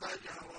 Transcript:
فجرا